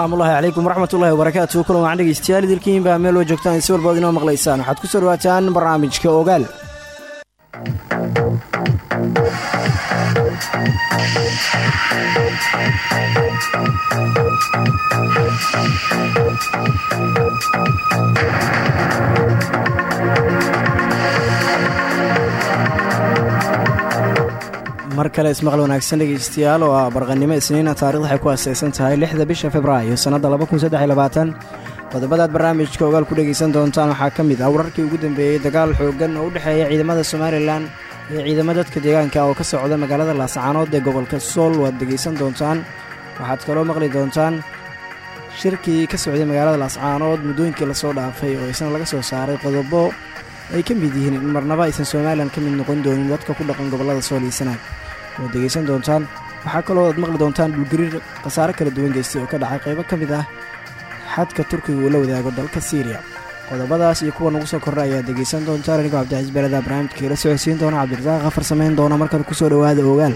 asalaamullaahi calaykum waraxmatullahi wabarakaatu kulan waan dhegeystayaal idilkiin baa meel oo joogtaan si walbood inoo maqlaysaan. Waxaad ku soo dhawaataan barnaamijka ogaal kale ismaqal wanaagsan dhegeystayaal oo ah barqanimo isniina taarikhda waxay ku aaseysan tahay lixda bisha februaayo sannadda qodobadaad barnaamijka ogaal ku dhegaysan doontaan waxaa ka mid ah wararkii ugu dambeeyey dagaal xooggan oo u dhexeeya ciidamada somalilan iyo ciidamo dadka deegaanka oo ka socda magaalada laascaanood ee gobolka sool waad dhegaysan doontaan waxaad kaloo maqli doontaan shirkii ka socday magaalada laascaanood muddooyinkii la soo dhaafay oo isna laga soo saaray qodobo ay ka mid yihiin in marnaba aysan somalilan ka mid noqon doonin dadka ku dhaqan gobollada sool iyo sanaag waad dhegaysan doontaan. Waxaa kaloo aad maqli doontaan dhulgariir khasaare kala duwan geystay oo ka dhacay qaybo ka mid ah xadka turkiga uu la wadaago dalka siiriya qodobadaas iyo kuwa nagu soo kordha ayaad dhegaysan doontaan anigoo cabdicaiis beelada barnaamijka ila socodsiin doona cabdirasaaq afar samayn doona markan ku soo dhowaada ogaal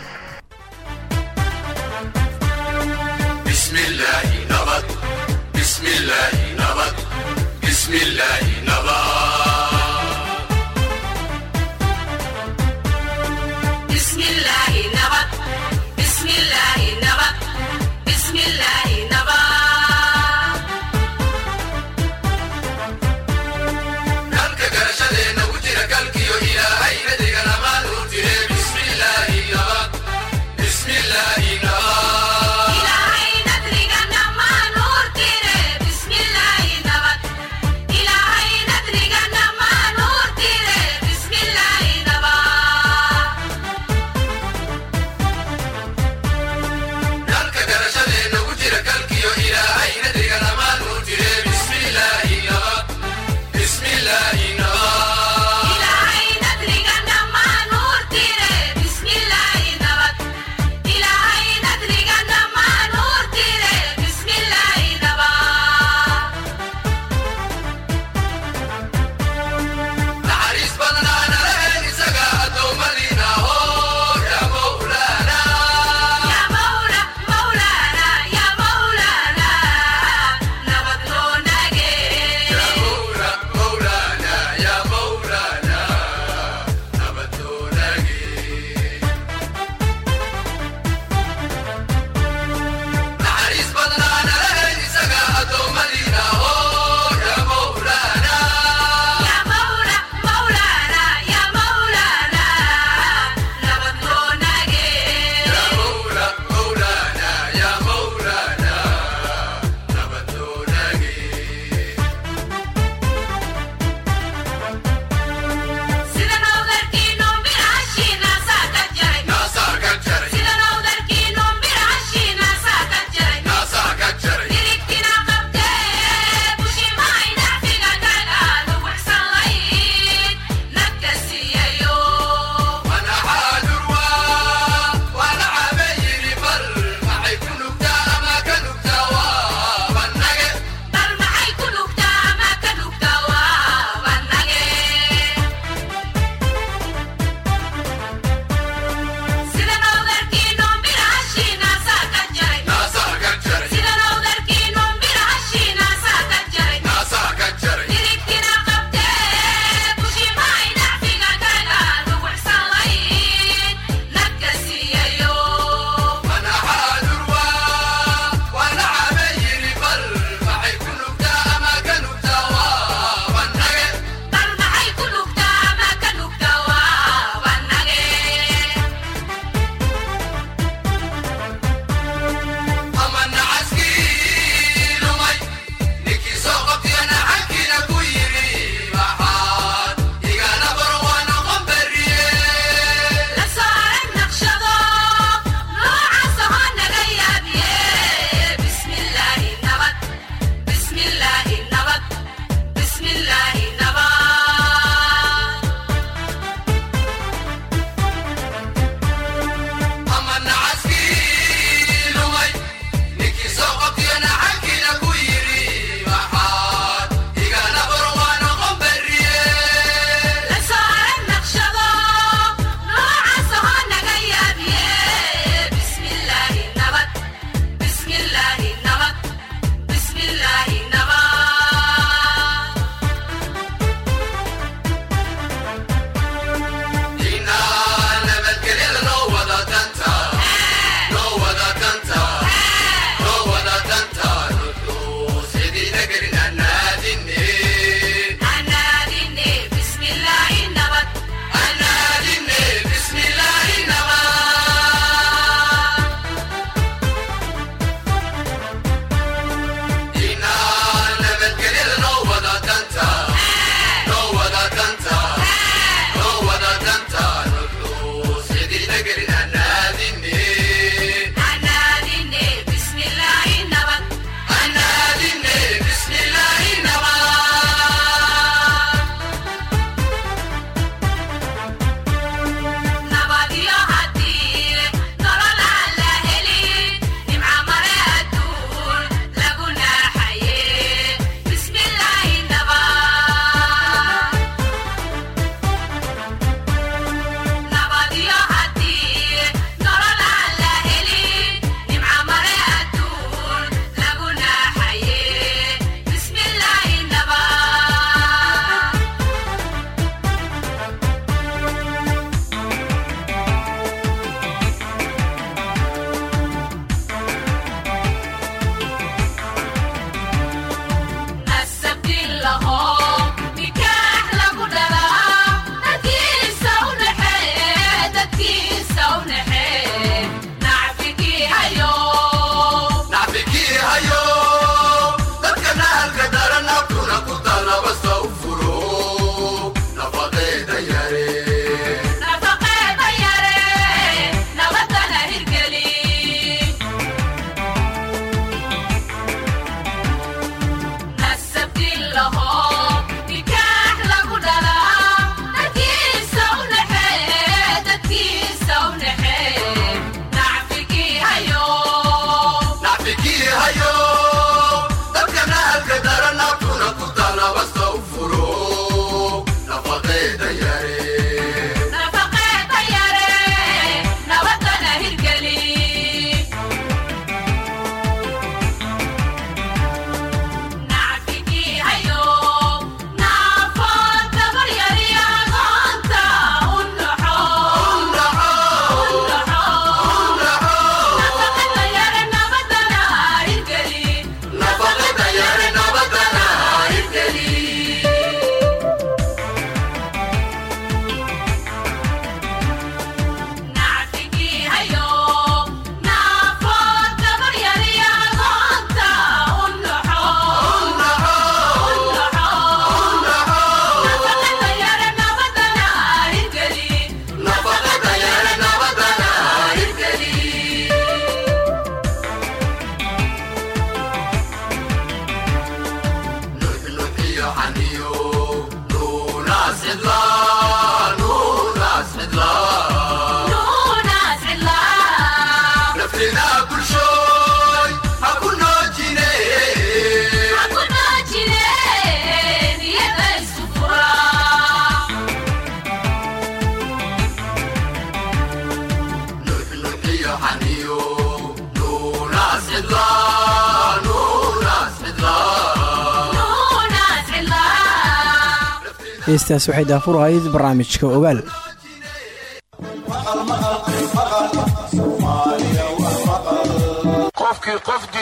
heestaas waxay daafur barnaamijka ogaal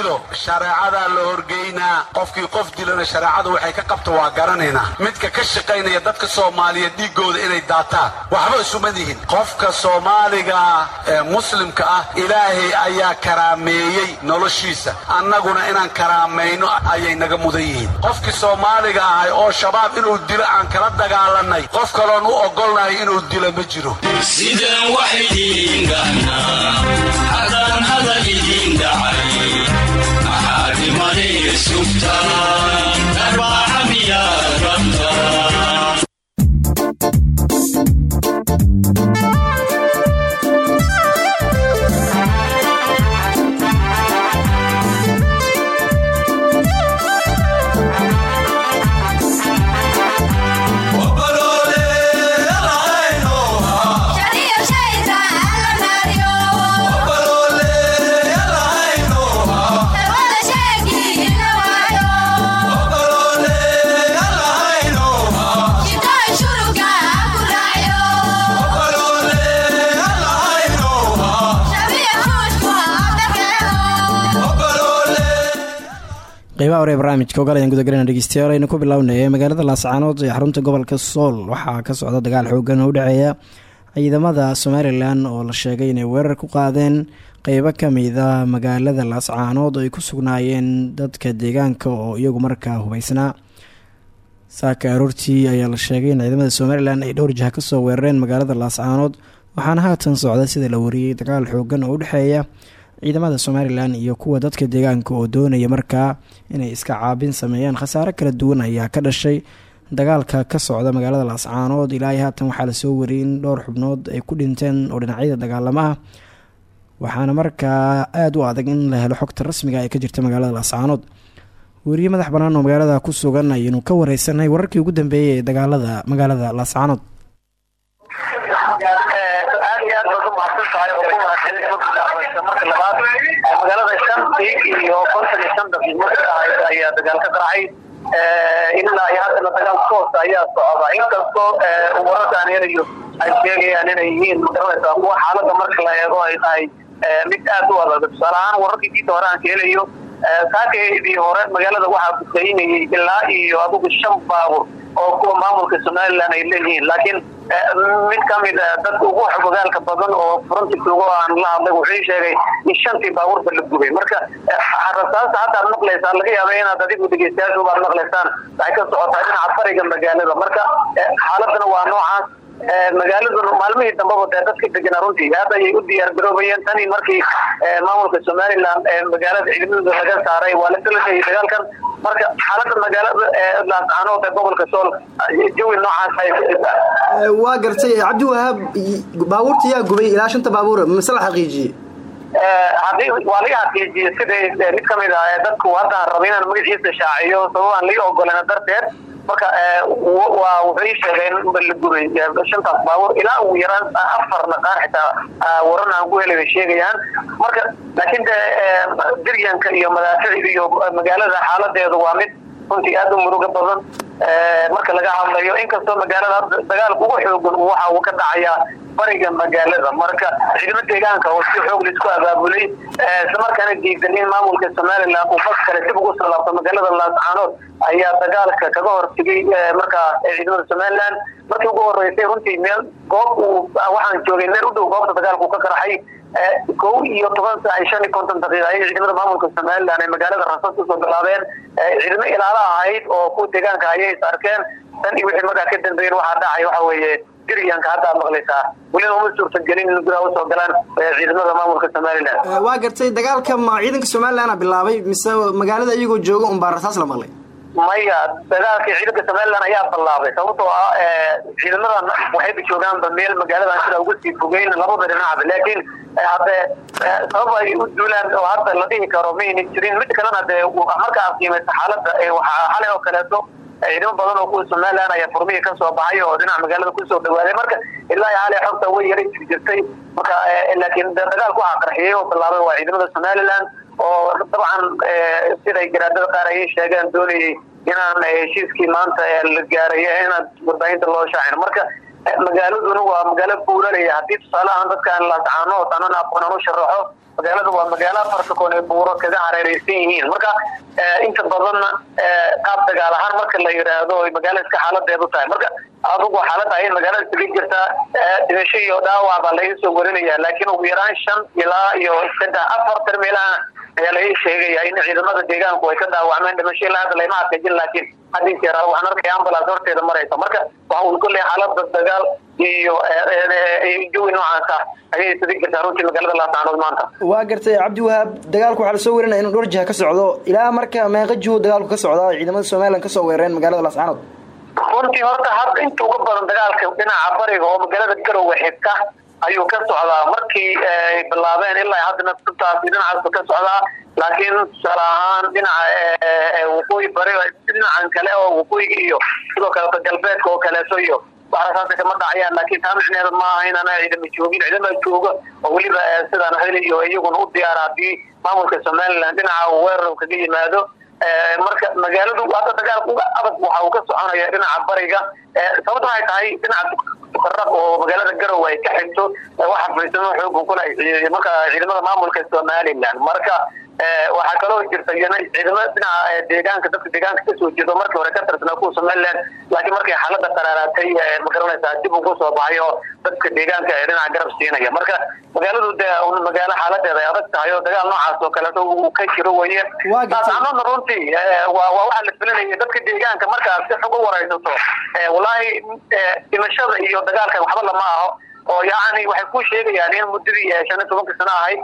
dilo shareecadaa la horgeynaa qofkii qof dilona shareecadu waxay ka qabta waa garanaynaa midka ka shaqaynaya dadka soomaaliyeed dhiiggooda inay daataan. Waxba isuma dihin qofka soomaaliga ee muslimka ah ilaahay ayaa karaameeyey noloshiisa. Annaguna inaan karaamayno ayay naga mudan yihiin. Qofkii soomaaliga ahay oo shabaab inuu dilo aan kala dagaalanay qof kaloon u ogolnahay inuu dilo ma jiro qeybaha hore barnaamijka ogaal ayaan gudagalana dhegeystayaal aynu ku bilownay magaalada laascaanood ee xarunta gobolka sool. Waxaa ka socda dagaal xoogan oo u dhexeeya ciidamada somalilan oo la sheegay inay weerar ku qaadeen qeybo kamida magaalada laascaanood oo ay ku sugnaayeen dadka deegaanka oo iyagu markaa hubeysnaa saaka aroortii ayaa la sheegay in ciidamada somalilan ay dhowr jiha ka soo weerareen magaalada laascaanood waxaana haatan socda sida la wariyey dagaal xoogan oo u dhexeeya ciidamada somalilan iyo kuwa dadka deegaanka oo doonaya markaa inay iska caabin sameeyaan khasaare kala duwan ayaa ka dhashay. Dagaalka ka socda magaalada laascaanood ilaa haatan waxaa la soo wariyay in dhowr xubnood ay ku dhinteen oo dhinacyada dagaalamo ah waxaana markaa aada u adag in la helo xogta rasmiga ee ka jirta magaalada laascaanood weriye madax bannaan oo magaalada ku sugan ayaynu ka wareysanay wararkii ugu dambeeyay ee dagaalada magaalada laascaanood marka labaad shantii iyo konton iyo shan ayaa dagaal ka qaracay ilaa iyo haddana dagaal toos ayaa socda. Inkastoo wararka aan helayo ay sheegayaan inay yihiin ma garanaysaa kuwa xaalada marka la eego ay tahay mid aad u adag. Tusaale ahaan wararkii kiisa hore aan ka helayo saakaydii hore magaalada waxaa busaynayay ilaa iyo adigu shan baabur oo kuwa maamulka somalilan ay leeyihiin. Laakiin mid ka mid dadka ugu xogogaalka badan oo frontiugo aan la hadlay wuxuu sheegay in shantii baabuurba la gubay. Marka rasaasta hadda ad maqlaysaan laga yaaba inaad adigu dhegeystayaashu baad maqlaysaan. Waxay ka socotaa dhinaca fariga magaalada. Marka xaaladana waa noocaas magaaladuna maalmihii dambaba dee dadka deganaa runtii aad ayay u diyaar garoobayeen tanii markii maamulka somalilan magaalada ciidamada laga saaray waa la galanayay dagaalkan. Marka xaalada magaalada laascaanood ee gobolka sool jawi noocaas ay ku jirtaa. Waa gartay cabdi wahaab baabuurta yaa gubay ilaa shanta baabuur mise la xaqiijiyey waa laga xaqiijiyey sida mid ka mid ah dadku hadda raba inaan magaciisa shaaciyo sabab aan laga ogolan darteed. Marka wuxuu ii sheegay in la gubay shantaas baabuur ilaa ugu yaraan afarna qaar xitaa waran aan ku helay bay sheegayaan. Marka laakiin de diryanka iyo madaaficda iyo magaalada xaaladeedu waa mid runtii aad u muruga badan marka laga hadlayo inkastoo magaalada dagaalka ugu xoogan waxa uu ka dhacayaa bariga magaalada. Marka ciidamo deegaanka oo si xoog la isku abaabulay islamarkaana diidan in maamulka somalilan uu bas kale dib ugu salaabto magaalada laascaanood ayaa dagaalka kaga hortegay markaa ciidamada somalilan markii ugu horeysay runtii meel goob uu waxaan joogay meel u dhow goobta dagaalka ka qaraxay kow iyo toban saac iyo shan iyo konton daqiiqa ayay ciidamada maamulka somalilan ay magaalada rasas u soo bilaabeen. Ciidamo ilaala ahayd oo kuwa deegaanka ayay is arkeen. Tan iyo wixii markaa ka dambeeyeen waxaa dhacay waxa weeye diryanka hadda ad maqlaysaa welina uma suurtagelin in gudaha u soo galaan ciidamada maamulka somalilan waa gartay dagaalka ma ciidanka somalilan bilaabay mise magaalada iyagoo jooga un baa rasaas la maqlay maya dagaalkii ciidanka somalilan ayaa bilaabay sababtoo ah ciidamadan waxayba joogaanba meel magaaladan sida uga sii fogeyn labada dhinacba laakiin hadde sabab ay u duulaan oo hadda la dhihi karo mayna jirin. Mid kalena dee markaa qiimaysa xaalada xalay oo kaleeto ciidamo badan oo kuwa somalilan ayaa furmihii ka soo baxay oo dhinaca magaalada ku soo dhawaaday. Marka ilaa xalay xogta way yara jirtay. Marka laakiin dagaalku waxaa qarxiyey oo bilaabay waa ciidamada somalilan oo dabcan siday garaadada qaar ayay sheegeen doonayay inaan heshiiskii maanta la gaaray inaad warbaahinta loo shaacin. Marka magaaladuna waa magaalo buuralaya haddii tusaale ahaan dadkaan laascaanood anan aqoonan u sharaxo magaalada waa magaalo afarta koon ee buuro kaga hareereysan yihiin. Marka inta badanna qaab dagaal ahaan marka la yidhaahdo ay magaalo iska xaaladeedu tahay. Marka adugu xaalada ay magaalada isaga jirtaa dhimasho iyo dhaawac baa laga soo warinaya laakiin ugu yaraan shan ilaa iyo saddex afartan meelaha ayaa laga sheegaya in ciidamada deegaanku ay ka dhaawacmeen dhimasho ilaa hadda layma xaqiijin laakiin haddii jeer waxaan arkaya ambulance horteeda maraysa. Marka waxa uu kolley xaalada dagaal iyo jawi noocaasa ayay isaga jirtaa runtii magaalada laascaanood maanta. Waa gartay cabdiwahaab dagaalku waxaa la soo werinaya inuu dhowr jiha ka socdo. Ilaa marka meeqa jiho dagaalku ka socdaa ciidamada somalilan ka soo weerareen magaalada laascaanood runtii horta hadda inta uga badan dagaalka dhinaca bariga oo magaalada garowe xigta ayuu ka socdaa. Markii ay bilaabeen ilaa haddana intaasi dhinacaasba ka socdaa laakiin tusaale ahaan dhinaca waqooyi bari dhinacan kale oo waqooyiga iyo sidoo kaleeto galbeedka oo kaleeto iyo. Waxasaasa kama dhacayaan laakiin taa micneheeda maaha inaan ciidama joogin. Ciidama jooga oo weliba sidaan heliyo iyaguna u diyaara haddii maamulka somaliland dhinaca weerar kaga yimaado marka magaaladu hadda dagaalka uga adag waxa uu ka soconaya dhinaca bariga. Sababta waxay tahay dhinaca tukaraq oo magaalada garowe ay ka xigto waxa faysamo xoogan kule marka ciidamada maamulka somaliland. Marka waxaa kaloo jirta ciidamada dhinaca deegaanka dadka deegaanka ka soo jeedo markii hore ka tirsanaa kuwa somaliland laakiin markay xaalada qaraaraatay ma garanaysaa dib uu ku soo baxay oo dadka deegaanka ee dhinaca garab siinaya. Marka magaaladu de magaalo xaaladeeda ay adag tahay oo dagaal noocaas oo kaleeto uu ka jiro weye laascaanoodna runtii waa waxa la filinaya dadka deegaanka. Markaas si xog u waraysato wallaahi dhimashada iyo dagaalkan waxba lama aho oo yacni waxay ku sheegayaan in muddadii shan iyo tobanka sano ahayd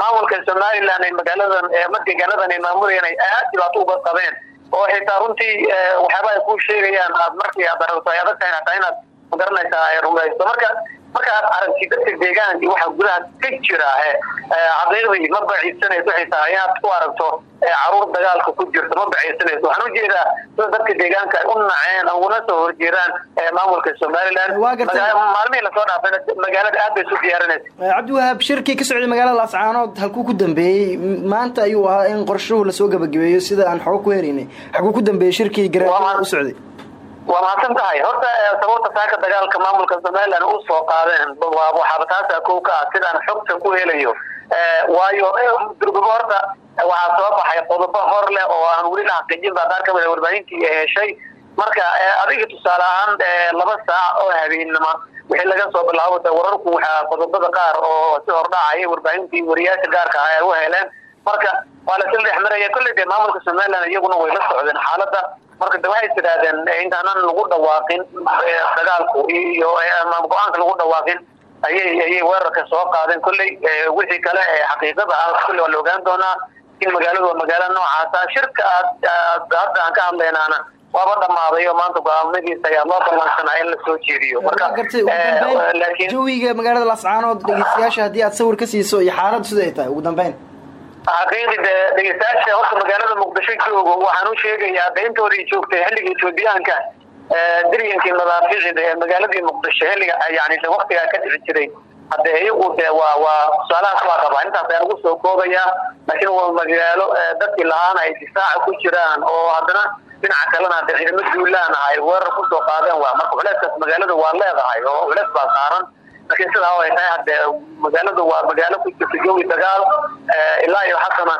maamulka somaliland ay magaaladan ma deegaanadan ay maamulayeen ay aad dhibaato uga qabeen oo xitaa runtii waxyaaba ay ku sheegayaan markii aad aragto ay tahay inaad ma garanaysaa ay rumayso. Marka markaad aragti dadka deegaanka waxa gudaha ka jira xaqiiqdii ma baciisanayso xitaa inaad ku aragto carruur dagaalka ku jirta ma baciisanayso. Waxaan u jeedaa sida dadka deegaanka ay u naceen uguna soo horjeedaan maamulka somaliland. Maalmihii la soo dhaafayna magaalada aad bay isu diyaarinaysa. Cabdiwahaab shirkii ka socday magaalada laascaanood halkuu ku dambeeyey. Maanta ayuu ahaa in qorshuhu la soo gabagabeeyo sida aan xogo ku helaynay. Xaguu ku dambeeyey shirkii garaa u socday waa mahadsan tahay? Horta sababta saaka dagaalka maamulka somaliland u soo qaadeen waxaaba taasa kow ka ah sidaan xogta ku helayo. Waayo durgabo horta waxaa soo baxay qodobo hor leh oo aan weli la xaqiijin baa qaar ka mid warbaahintii heshay marka adiga tusaale ahaan laba saac oo habeennimo wixii laga soo bilaabo wararku waxaa qodobada qaar oo si hordhacaya warbaahintii wariyaasha gaarka ah ay u heleen. Marka waa lasla dhex maraya kolley dee maamulka somaliland iyaguna way la socdeen xaaladda marka de waxay tidhaahdeen intaanan lagu dhawaaqin dagaalku iyo go'aanka lagu dhawaaqin ayay ayay weerarka soo qaadeen. Kolley wixii kale ee xaqiiqada ah kolley waa la ogaan doonaa in magaaladu waa magaalo noocaasa shirka aad hadda aan ka hadlaynaana waaba dhamaaday oo maanta go'aamadiisa ayaa loo ballansanaa in la soo jeediyo. Marka laakiin jawiga magaalada laascaanood dhegeystayaasha haddii aad sawir ka siiso iyo xaaladdu sida ay tahay ugu dambeyn xaqiiqi de dhegeystayaasha horta magaalada muqdisho joogo waxaan u sheegayaa dayntoodii joogtay xilliga etoobiyaanka diryankii madaafiicida ee magaaladii muqdisho xilliga yani waktigaa ka dhici jiray. Hadde iyagu de waa waa tusaalahaas waa qabaa intaas ayaan ugu soo koobayaa laakiin waa magaalo dadkii lahaana ay difaaca ku jiraan oo haddana dhinaca kalena de ciidamo duulaan ah ay weerar ku soo qaadeen waa marka culeeskaas magaalada waa leedahay oo culees baa saaran laakiin sidaa ay tahay hadde magaaladu waa magaalo ku jirta jawi dagaal ilaa iyo haddana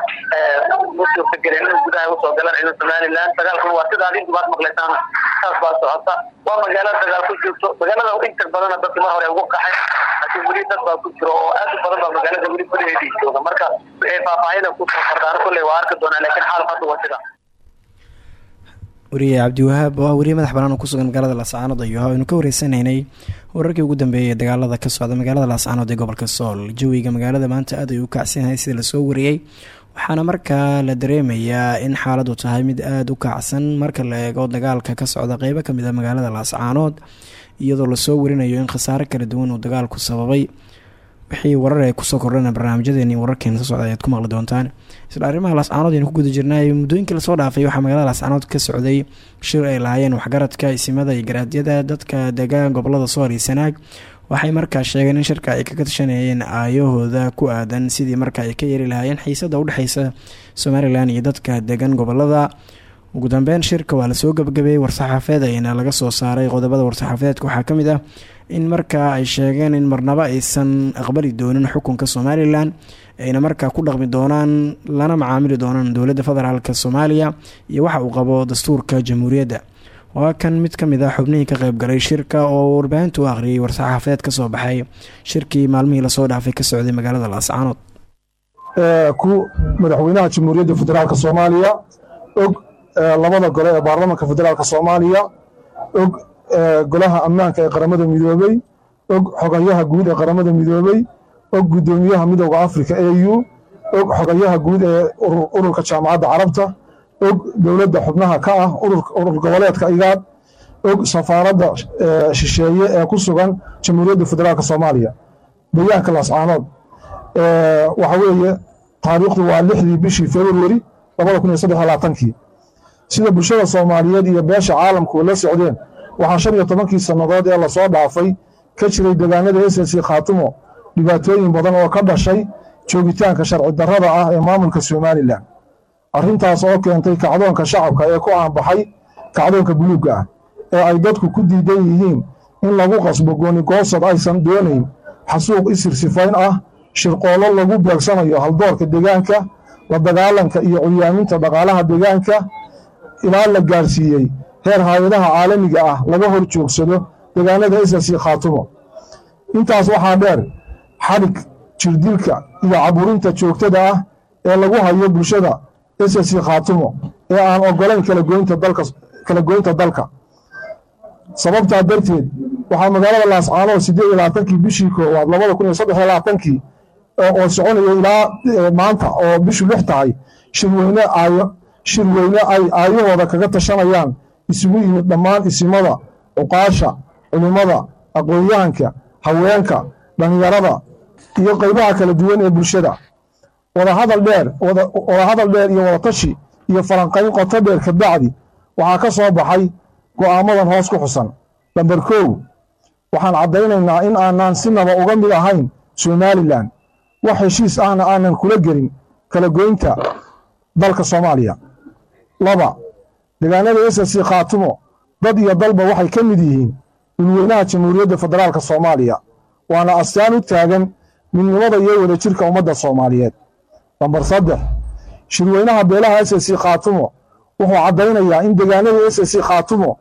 ma suurtagelin in gudaha u soo galaan ciidan somaliland. Dagaalkuna waa sida adinku baad maqlaysaan saas baa socota. Waa magaalo dagaal ku jirto. Magaalada inta badana dadki mar hore ugu qaxay laakiin weli dad baa ku jiro oo aad u badan baa magaalada weli gudaheedii jooga. Marka wixii faahfaahina ku soo kordhaan kolley waa arki doonaa laakiin xaalku hadda waa sida. Wariye cabdiwahaab waa wariye madax banaan oo kusugan magaalada laascaanood ayuu ahaa aynu ka wareysanaynay wararkii ugu dambeeyay ee dagaalada ka socda magaalada laascaanood ee gobolka sool jawiga magaalada maanta aad ay u kacsanyahay sida la soo wariyey waxaana markaa la dareemayaa in xaaladu tahay mid aada u kacsan marka la eego dagaalka ka socda qeybo ka mid a magaalada laascaanood iyadoo la soo warinayo in khasaare kala duwan uu dagaalku sababay. Wixii warar ee ku soo kordhana barnaamijyadeeni wararkeena soo socda ayaad ku maqli doontaan isla arrimaha laascaanood aynu ku guda jirnay muddooyinkii la soo dhaafay waxaa magaalada laascaanood ka socday shir ay lahaayeen waxgaradka isimada iyo garaadyada dadka degaan gobollada sool iyo sanaag waxay markaa sheegeen in shirka ay kaga tashanayeen aayahooda ku aadan sidii marka ay ka yeeri lahaayeen xiisada udhexeysa somalilan iyo dadka degan gobollada ugu dambeyn shirka waa la soo gabagabeeyey war-saxaafeed ayna laga soo saaray qodobada war-saxaafeedka waxaa ka mid ah in markaa ay sheegeen in marnaba aysan aqbali doonin xukunka somalilan ayna markaa ku dhaqmi doonaan lana macaamili doonaan dowladda federaalk soomaaliya iyo waxa uu qabo dastuurka jamhuuriyadda. Waa kan mid ka mid ah xubnihii ka qeybgalay shirka oo warbaahintu u akhriyay war-saxaafeed ka soo baxay. Shirkii maalmihii la soo dhaafay ka socday magaalada laascaanood ku madaxweynaha jamhuuriyadda federaalk soomaaliya og labada gole ee baarlamanka federaalk soomaaliya og golaha ammaanka ee qaramada midoobey og xogayaha guud ee qaramada midoobey og guddoomiyaha midooda africa e u og xogayaha guud ee ururka jaamacadda carabta og dowladda xubnaha ka ah urur goboleedka igaad og safaaradda shisheeye ee ku sugan jamhuuriyadda federaalk soomaaliya. Deegaanka laascaanood waxa weeye taariikhdu waa lixdii bishii februari labada kun iyo saddex labaatankii sida bulshada soomaaliyeed iyo beesha caalamku la socdeen. Waxaa shan iyo tobankii sannadood ee la soo dhaafay ka jiray deegaanada ss khaatumo dhibaatooyin badan oo ka dhashay joogitaanka sharci darrada ah ee maamulka somalilan arrintaas oo keentay kacdoonka shacabka ee ku aanbaxay kacdoonka buluugga ah ee ay dadku ku diidan yihiin in lagu qasbo goonigoosad aysan doonayn xasuuq isir sifayn ah shirqoollo lagu beegsanayo haldoorka deegaanka la dagaalanka iyo curyaaminta dhaqaalaha deegaanka ilaa la gaarsiiyey heer hay'adaha caalamiga ah laga hor joogsado deegaanada ss khaatumo. Intaas waxaa dheer xadhig jirdilka iyo caburinta joogtada ah ee lagu hayo bulshada ss khaatumo ee aan ogolayn kala goynta dalka sababtaa darteed waxaa magaalada laascaanood siddeed iyo labaatankii bishii koowaad labada kun iyo saddex iyo labaatankii oo soconaya ilaa maanta oo bishu lix tahay shirweyne shirweyne ay aayahooda kaga tashanayaan isugu yimid dhammaan isimada cuqaasha culimmada aqoon-yahanka haweenka dhallinyarada iyo qaybaha kala duwan ee bulshada. Wadahadal dheer wadahadal dheer iyo wadatashi iyo falanqayn qoto dheer kabacdi waxaa ka soo baxay go'aamadan hoos ku xusan. Lamber kow waxaan caddaynaynaa in aanaan sinaba uga mid ahayn somalilan wax heshiis ahna aanan kula gelin kala goynta dalka soomaaliya laba. Deegaanada ss khaatumo dad iyo dalba waxay ka mid yihiin dhulweynaha jamhuuriyadda federaalk soomaaliya. Waana astaan u taagan midnimada iyo wadajirka ummadda soomaaliyeed. Lambar saddex shirweynaha beelaha ss khaatumo wuxuu caddaynayaa in deegaanada ss khaatumo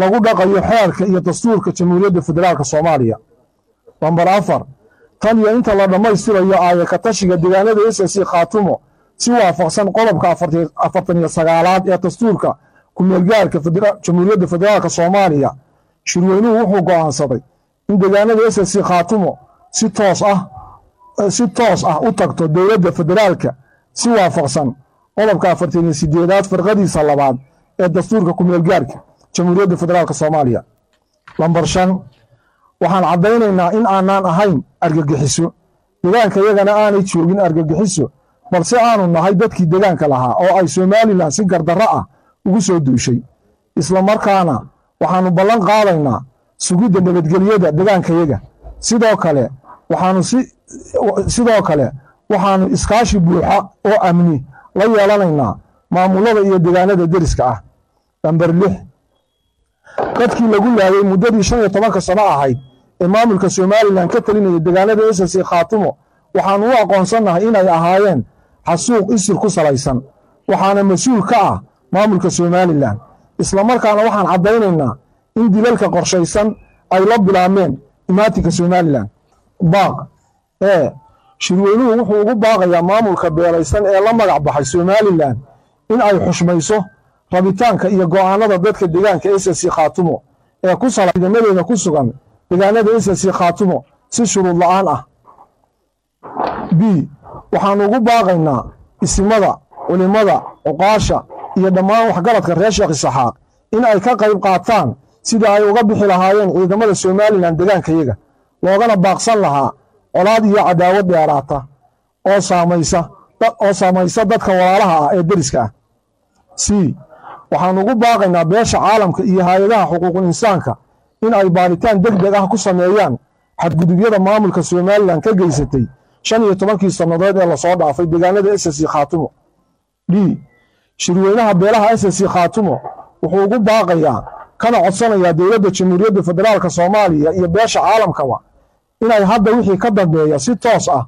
lagu dhaqayo xeerka iyo dastuurka jamhuuriyadda federaalk soomaaliya. Lambar afar tan iyo inta la dhammaystirayo aayaka tashiga deegaanada ss khaatumo si waafaqsan qodobka afartan iyo sagaalaad ee dastuurka kumeelgaarka jamhuuriyadda federaalk soomaaliya shirweynuhu wuxuu go'aansaday in deegaanada ss khaatumo si toos ah si toos ah u tagto dowladda federaalka si waafaqsan qodobka afartan iyo sideedaad farqadiisa labaad ee dastuurka kumeelgaarka jamhuuriyadda federaalk soomaaliya. Lambar shan waxaan caddaynaynaa in aanaan ahayn argagixiso. Deegaanka yagana aanay joogin argagixiso balse aanu nahay dadkii deegaanka lahaa oo ay somalilan si gardarro ah ugu soo duushay. Islamarkaana waxaannu ballan qaadaynaa sugidda nabadgelyada deegaankayaga sidoo kale waxaanu sidoo kale waxaannu iskaashi buuxa oo amni la yeelanaynaa maamulada iyo deegaanada deriska ah. Lamber lix. Dadkii lagu laayay muddadii shan iyo tobanka sano ahayd ee maamulka somalilan ka talinaya deegaanada ss khaatumo waxaannu u aqoonsannahay inay ahaayeen xasuuq isir ku salaysan. Waxaana mas'uul ka ah maamulka somalilan. Islamarkaana waxaan caddaynaynaa in dilalka qorshaysan ay la bilaabmeen imaatinka somalilan. Baaq ee shirweynuhu wuxuu ugu baaqayaa maamulka beelaysan ee la magac baxay somalilan in ay xushmayso rabitaanka iyo go'aanada dadka deegaanka ss khaatumo ee ku sala ciidamadeeda ku sugan deegaanada ss khaatumo si shuruud la'aan ah. B waxaannu ugu baaqaynaa isimada culimmada cuqaasha iyo dhammaan waxgaradka reer sheekh isaxaaq in ay ka qayb qaataan sida ay uga bixi lahaayeen ciidamada somalilan deegaankayaga loogana baaqsan lahaa colaad iyo cadaawad dheeraata oo saamaysa oo saamaysa dadka walaalaha ah ee deriska ah. C waxaannu ugu baaqaynaa beesha caalamka iyo hay'adaha xuquuqul insaanka in ay baaritaan deg deg ah ku sameeyaan xadgudubyada maamulka somalilan ka geysatay shan iyo tobankii sannadood ee la soo dhaafay deegaanada ss khaatumo. D shirweynaha beelaha s c khaatumo wuxuu ugu baaqayaa kana codsanayaa dowladda jamhuuriyadda federaalka soomaaliya iyo beesha caalamkaba inay hadda wixii ka dambeeya si toos ah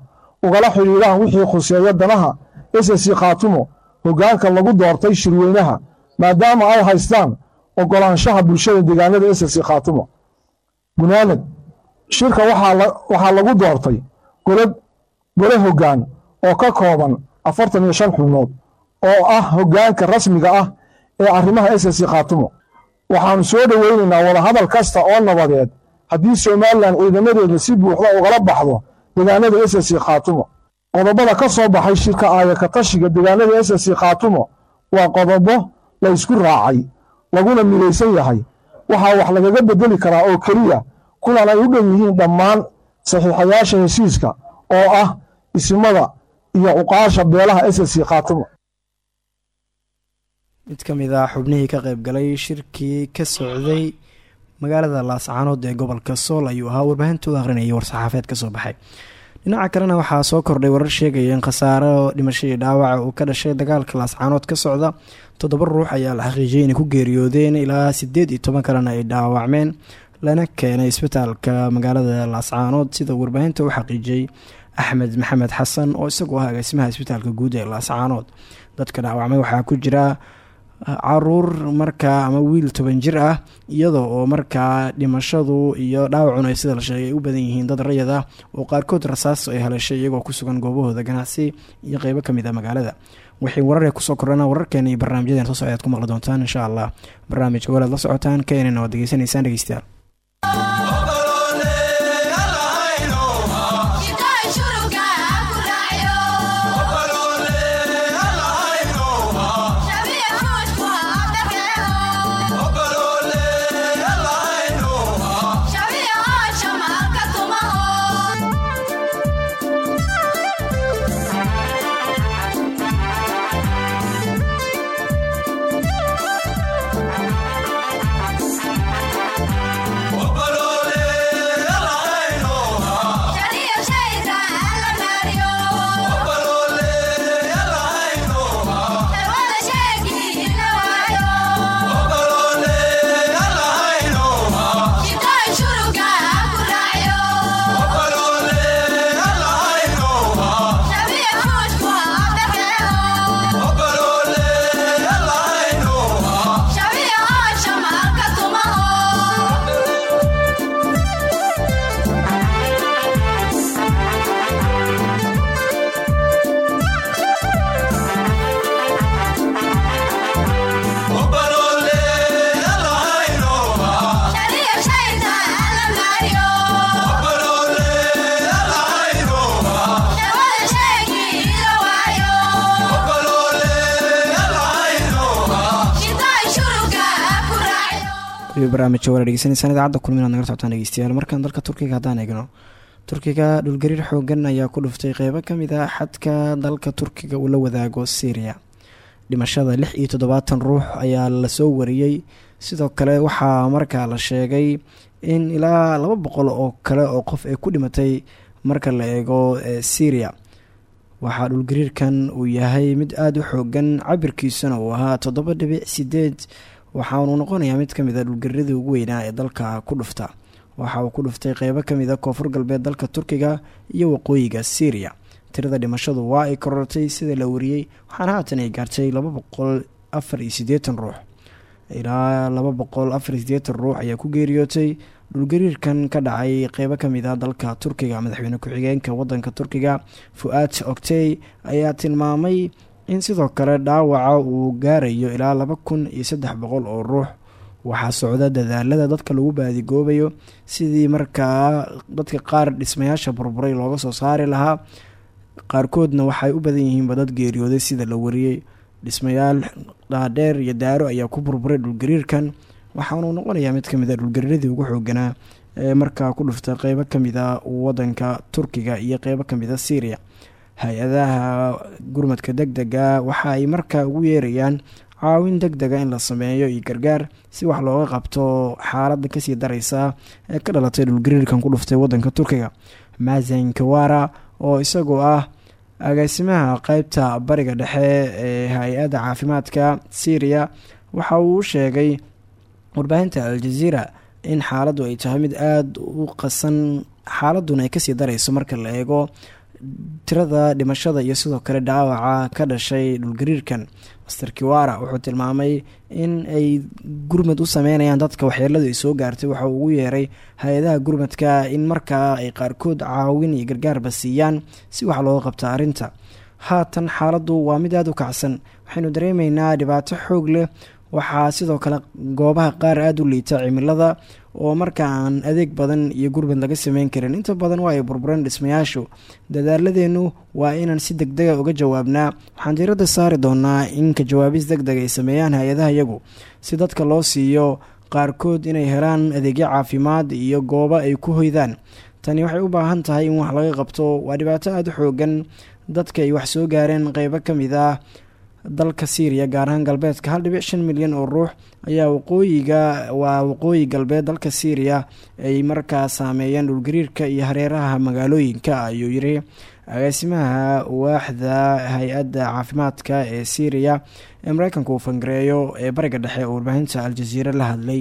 ugala xidhiidhaan wixii khuseeya danaha s c khaatumo hoggaanka lagu doortay shirweynaha maadaama ay haystaan oggolaanshaha bulshada deegaanada s khaatumo. Gunaanad shirka waxaa lagu doortay gole hoggaan oo ka kooban afartan iyo shan xubnood oo ah hoggaanka rasmiga ah ee arrimaha s c khaatumo. Waxaannu soo dhoweynaynaa wadahadal kasta oo nabadeed haddii somalilan ciidamadeeda si buuxda ugala baxdo deegaanada s c khaatumo. Qodobada ka soo baxay shirka aayaka tashiga deegaanada s c khaatumo waa qodobo la ysku raacay laguna midaysan yahay. Waxaa wax lagaga beddeli karaa oo keliya kulan ay u dhan yihiin dhammaan saxiixayaasha heshiiska oo ah isimada iyo cuqaasha beelaha s c khaatumo. Mid ka mid ah xubnihii ka qayb galay shirkii ka socday magaalada laascaanood ee gobolka sool ayuu ahaa warbaahinta u akhrinayay war-saxaafeed ka soo baxay. Dhinaca kalena waxaa soo kordhay warar sheegaya in khasaaro dhimasho iyo dhaawaca uu ka dhashay dagaalka laascaanood ka socda. Toddoba ruux ayaa la xaqiijiyay inay ku geeriyoodeen ilaa sideed iyo toban kalena ay dhaawacmeen lana keenay isbitaalka magaalada laascaanood sida warbaahinta u xaqiijiyey axmed maxamed xasan oo isagu ah agaasimaha isbitaalka guud ee laascaanood dadka dhaawacmay waxaa ku jira carruur markaa ama wiil toban jir ah iyadoo oo markaa dhimashadu iyo dhaawacuna sida la sheegay ay u badan yihiin dad rayad ah oo qaarkood rasaas ay haleeshay iyagoo ku sugan goobahooda ganacsi iyo qeybo ka mid a magaalada. Wixii wararee ku soo kordhana wararkeena iyo barnaamijyaden soo socdaad ku maqli doontaan insha allah. Barnaamijka walaad la socotaan keenana waad degeysanaysaan dhegeystayaal barnaamijka wala dhegeysanaysaan idaacadda kulmi inaad nagala socotaan dhegeystayaal markaan dalka turkiga haddaan eegno turkiga dhulgariir xoogan ayaa ku dhuftay qeybo ka mid ah xadka dalka turkiga uu la wadaago syriya dhimashada lix iyo toddobaatan ruux ayaa la soo wariyey sidoo kale waxaa markaa la sheegay in ilaa laba boqol oo kale oo qof ay ku dhimatay marka la eego syriya waxaa dhulgariirkan uu yahay mid aada u xoogan cabirkiisuna uu ahaa toddoba dhibic sideed waxaanu noqonayaa mid ka mid a dhulgariradii ugu weynaa ee dalka ku dhufta. Waxa uu ku dhuftay qeybo ka mid a koonfur galbeed dalka turkiga iyo waqooyiga syriya tirada dhimashadu waa ay korortay sida la wariyey waxaana haatan ay gaartay laba boqol afar iyo siddeetan ruux. Ilaa laba boqol afar iyo siddeetan ruux ayaa ku geeriyootay dhulgariirkan ka dhacay qeybo ka mid a dalka turkiga. Madaxweyne ku-xigeenka wadanka turkiga fu-aad oktey ayaa tilmaamay in sidoo kale dhaawaca uu gaarayo ilaa laba kun iyo saddex boqol oo ruux. Waxaa socda dadaalada dadka lagu baadigoobayo sidii markaa dadka qaar dhismayaasha burburay looga soo saari lahaa. Qaarkoodna waxay u badan yihiinba dad geeriyooday sida la wariyey. Dhismayaal dhaadheer iyo daaro ayaa ku burburay dhulgariirkan waxaanuu noqonayaa mid ka mid a dhulgariiradii ugu xooganaa ee markaa ku dhuftay qeybo ka mid a wadanka turkiga iyo qeybo ka mid a syriya hay'adaha gurmadka deg dega waxa ay markaa ugu yeerayaan caawin deg dega in la sameeyo iyo gargaar si wax looga qabto xaaladda ka sii dareysa ee ka dhalatay dhulgariirkan ku dhuftay wadanka turkiga. Mazen kawara oo isagoo ah agaasimaha qeybta bariga dhexe ee hay'adda caafimaadka syriya waxa uu sheegay warbaahinta al-jazeera in xaaladdu ay tahay mid aada u qasan xaaladuna ay ka sii dareyso marka la eego tirada dhimashada iyo sidoo kale dhaawaca ka dhashay dhulgariirkan master kiwara wuxuu tilmaamay in ay gurmad u sameynayaan dadka waxyeeladu ay soo gaartay. Waxa uu ugu yeeray hay'adaha gurmadka in markaa ay qaarkood caawin iyo gargaarba siiyaan si wax looga qabta arrinta. Haatan xaaladdu waa mid aada u kacsan waxaynu dareemaynaa dhibaato xoog leh. Waxaa sidoo kale goobaha qaar aada u liita cimilada oo marka aan adeeg badan iyo gurmad laga sameyn karin. Inta badan waa ay burbureen dhismayaashu. Dadaaladeennu waa inaan si deg dega uga jawaabnaa. Waxaan diiradda saari doonaa in ka jawaabis deg deg ay sameeyaan hay'adaha iyagu si dadka loo siiyo qaarkood inay helaan adeegyo caafimaad iyo goobo ay ku hoydaan. Tani waxay u baahan tahay in wax laga qabto. Waa dhibaato aada u xoogan dadka ay wax soo gaareen qeybo ka mid ah dalka syriya gaar ahaan galbeedka hal dhibic shan milyan oo ruux ayaa waqooyiga waa waqooyi galbeed dalka syriya ay markaa saameeyeen dhulgariirka iyo hareeraha magaalooyinka ayuu yiri agaasimaha waaxda hay'adda caafimaadka ee syriya ee mareykanka uu fangareeyo ee bariga dhexe oo warbaahinta al-jaziira la hadlay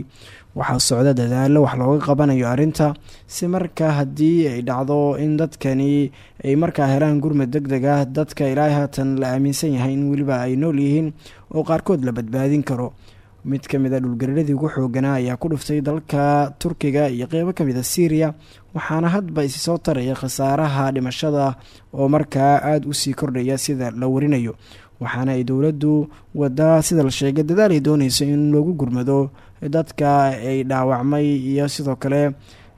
waxaa socda dadaalo wax looga qabanayo arrinta. Si markaa haddii ay dhacdo in dadkani ay markaa helaan gurmad deg deg ah dadka ilaahay haatan la aaminsan yahay in weliba ay nool yihiin oo qaarkood la badbaadin karo. Mid ka mid a dhulgariiradii ugu xooganaa ayaa ku dhuftay dalka turkiga iyo qeybo ka mid a syriya waxaana hadba isi soo taraya khasaaraha dhimashada oo markaa aada u sii kordhaya sida la warinayo. Waxaana ay dowladdu wadaa sida la sheegay dadaal ay dooneyso in loogu gurmado dadka ay dhaawacmay iyo sidoo kale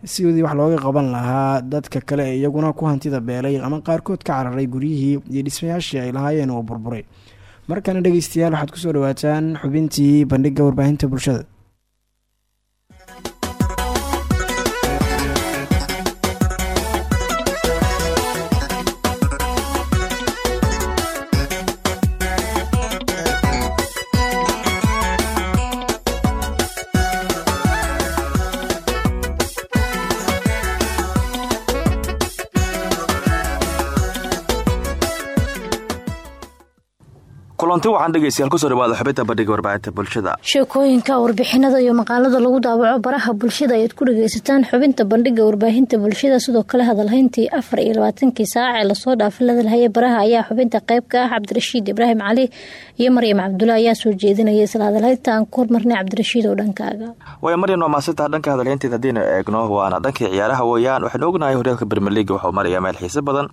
sidii wax looga qaban lahaa dadka kale ee iyaguna ku hantida beelay ama qaarkood ka cararay guryihii iyo dhismayaashii ay lahaayeen oo burburay. Markana dhegeystayaal waxaad ku soo dhawaataan xubintii bandhiga warbaahinta bulshada sheekooyinka warbixinada iyo maqaalada lagu daawaco baraha bulshada ayaad ku dhageysataan xubinta bandhiga warbaahinta bulshada. Sidoo kale hadalhayntii afar iyo labaatankii saac ee la soo dhaafay ladalhaye baraha ayaa xubinta qayb ka ah cabdirashiid ibraahim cali iyo maryam cabdulla ayaa soo jeedinaya isla hadalhaynta aan ku hormarnay cabdirashiid oo dhankaaga. Waaya maryan waa maasantaha dhanka hadalhaynteed haddiinu eegno waana dhankii ciyaaraha weeyaan. Waxaynu ognahay horyaalka bermeliga waxuu maraya meel xiise badan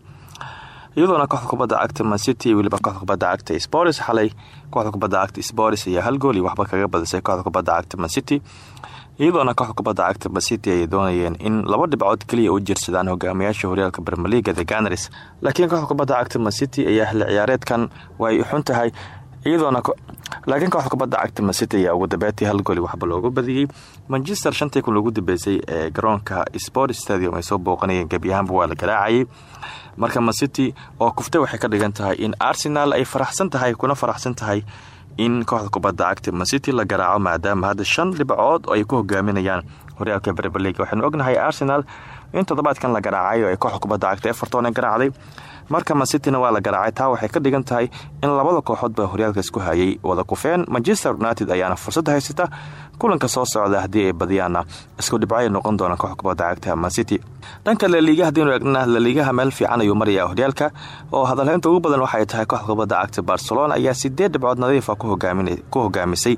iyadoona kooxda kubadda cagta mancity weliba kooxda kubadda cagta spors xalay kooxda kubadda cagta spors ayaa hal gool iyo waxba kaga badisay kooxda kubadda cagta mancity iyadoona kooxda kubadda cagta mancity ay doonayeen in laba dhibcood keliya u jirsadaan hogaamiyaasha horyaalka bermeliga the ganars laakiin kooxda kubadda cagta mancity ayaa xilli ciyaareedkan way xun tahay laakiin kooxda kubadda cagta mancity ayaa ugu dambeetii hal gooli waxba loogu badiyey manchester shantii kun loogu dambeysay ee garoonka sport stadium ay soo booqanayeen gebi ahaanba waa la garaacayay marka mancity oo kuftay waxay ka dhigan tahay in arsenal ay faraxsan tahay kuna faraxsan tahay in kooxda kubadda cagta mancity la garaaco maadaama hadda shan dhibcood oo ay ku hogaaminayaan horyaalka berberliga waxaynu ognahay arsenal in toddobaadkan la garaacay oo ay kooxda kubadda cagta everton ay garaacday marka mancityna waa la garaacay taa waxay ka dhigan tahay in labada kooxood ba horyaalka isku hayay. Wada kufeen manchester united ayaana fursad haysata kulanka soo socda haddii ay badiyaana isku dhibcay noqon doona kooxda kubadda cagta mancity dhanka laliiga haddiinu eegna laliigaha meel fiican ayuu maraya horyaalka oo hadalhaynta ugu badan waxay tahay kooxda kubadda cagta barcelona ayaa sideed dhibcood nadiifa ku hogaamisay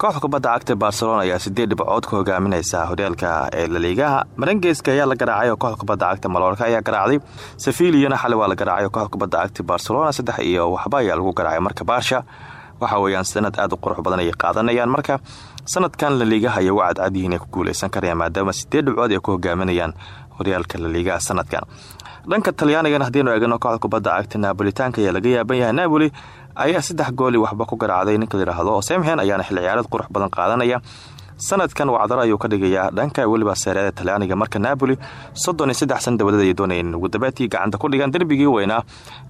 kooxda kubadda cagta barcelona ayaa sideed dhibcood ku hogaaminaysa horyaalka ee laliigaha marangeeska ayaa la garaacay oo kubadda cagta maloorka ayaa garaacday. Seviliana xali waa la garaacay oo kooxda kubadda cagta barcelona saddex iyo waxba ayaa lagu garaacay. Marka baarsha waxa weeyaan sanad aad u qurux badan ayay qaadanayaan. Marka sanadkan laliigaha ayay u cadcadyihiin ay ku guuleysan karayaan maadaama sideed dhibcood ay ku hogaaminayaan horyaalka laliigaha sanadkan. Dhanka talyaanigana haddiinu eegno kooxda kubadda cagta naabolitaanka ayaa laga yaaban yahay. Naaboli ayaa saddex gooli waxba ku garaacday ninka layidhaahdo semhen ayaana xilli ciyaareed qurux badan qaadanaya. Sanadkan wacdaro ayuu ka dhigayaa dhanka weliba seereeda talyaaniga marka naaboli soddon iyo saddex ay doonayeen ugu dambeetii gacanta ku dhigan derbigii weynaa